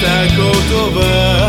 た言葉